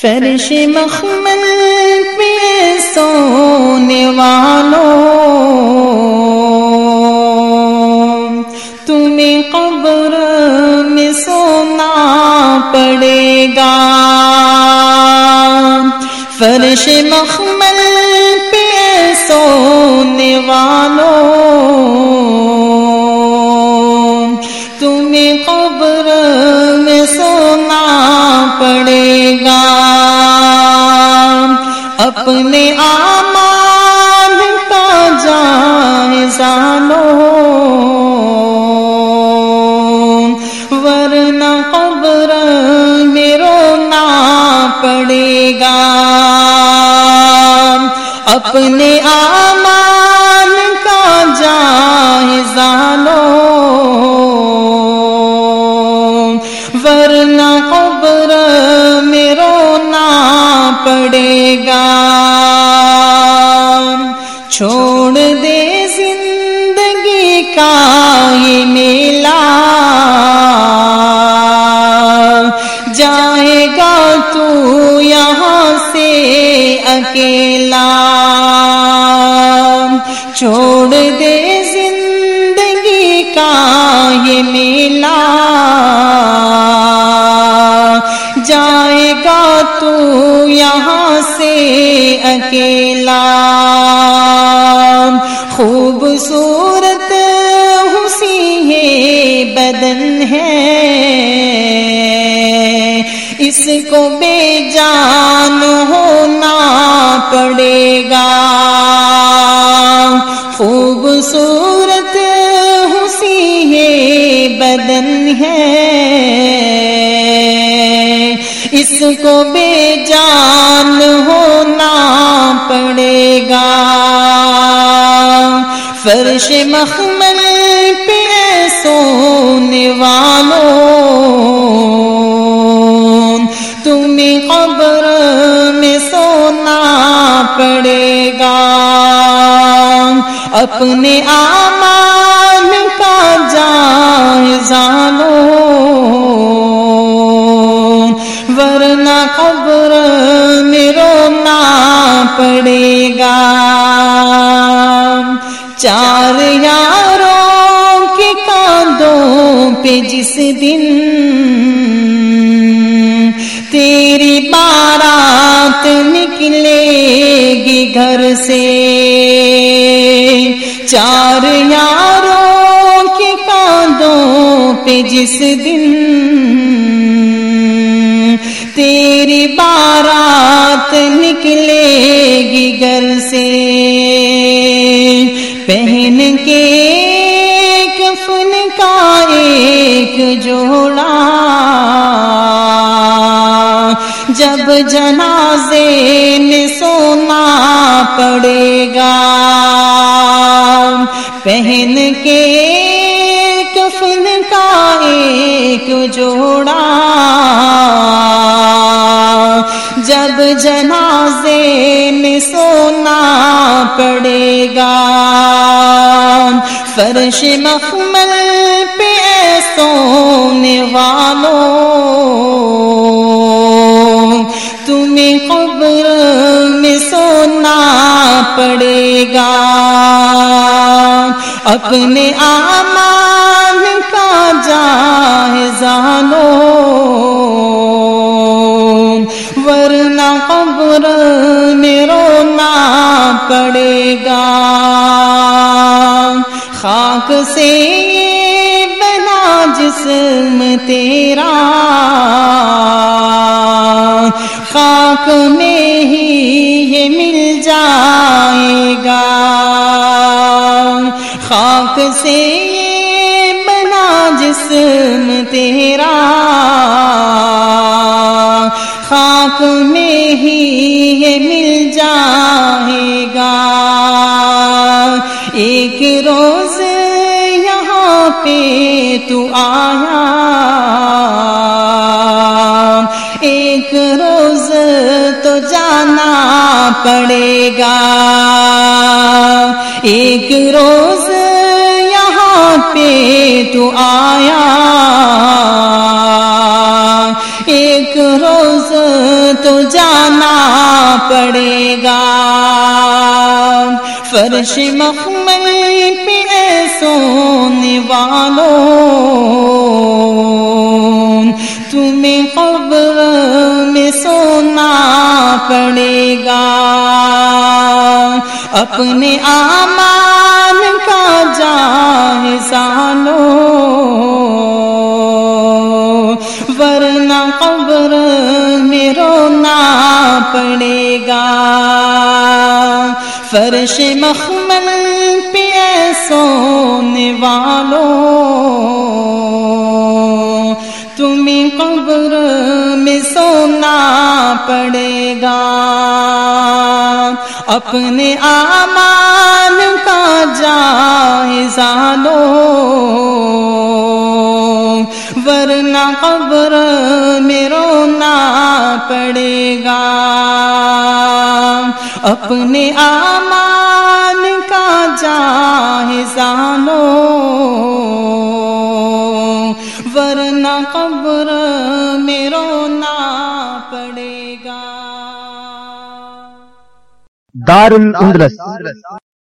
فرش مخمل پہ سونے والوں۔ تمہیں قبر میں سونا پڑے گا۔ فرش مخمل پہ سونے والوں۔ اپنے آمان کا جائزہ لو ورنہ قبر میں رونا پڑے گا۔ اپنے آمان کا جائزہ لو اکیلا چھوڑ دے زندگی کا یہ میلا جائے گا تو یہاں سے اکیلا۔ خوبصورت حسی ہے بدن ہے۔ اس کو بے جان اس کو بے جان ہونا پڑے گا۔ فرش مخمل پہ سونے والوں، تمہیں قبر میں سونا پڑے گا۔ اپنے آمان کا جائزہ لو۔ پڑے گا۔ چار یاروں کے کاندوں پہ جس دن تیری بارات نکلے گی گھر سے۔ چار یاروں کے کاندوں پہ جس دن گی گھر سے۔ پہن کے کفن کا ایک جوڑا۔ جب جنازے میں سونا پڑے گا۔ پہن کے کفن کا ایک جوڑا۔ جنازے میں سونا پڑے گا۔ فرش مخمل پہ سونے والوں تمہیں قبر میں سونا پڑے گا۔ اپنے آمان جسم تیرا خاک میں ہی یہ مل جائے گا۔ خاک سے بنا جسم تیرا۔ خاک میں تو آیا۔ ایک روز تو جانا پڑے گا۔ ایک روز یہاں پہ تو آیا۔ ایک روز تو جانا پڑے گا۔ فرش مخمل پہ سونے والوں۔ تمہیں قبر میں سونا پڑے گا۔ اپنے آمان کا جائے سالو ورنہ قبر میں رونا پڑے گا۔ فرش مخمل پہ سونے والوں۔ تمہیں قبر میں سونا پڑے گا۔ اپنے آمان کا جائزہ لو۔ ورنہ قبر میں رونا پڑے گا۔ اپنے آمان کا لو ورنہ قبر میں رونا پڑے گا. دار الاندلس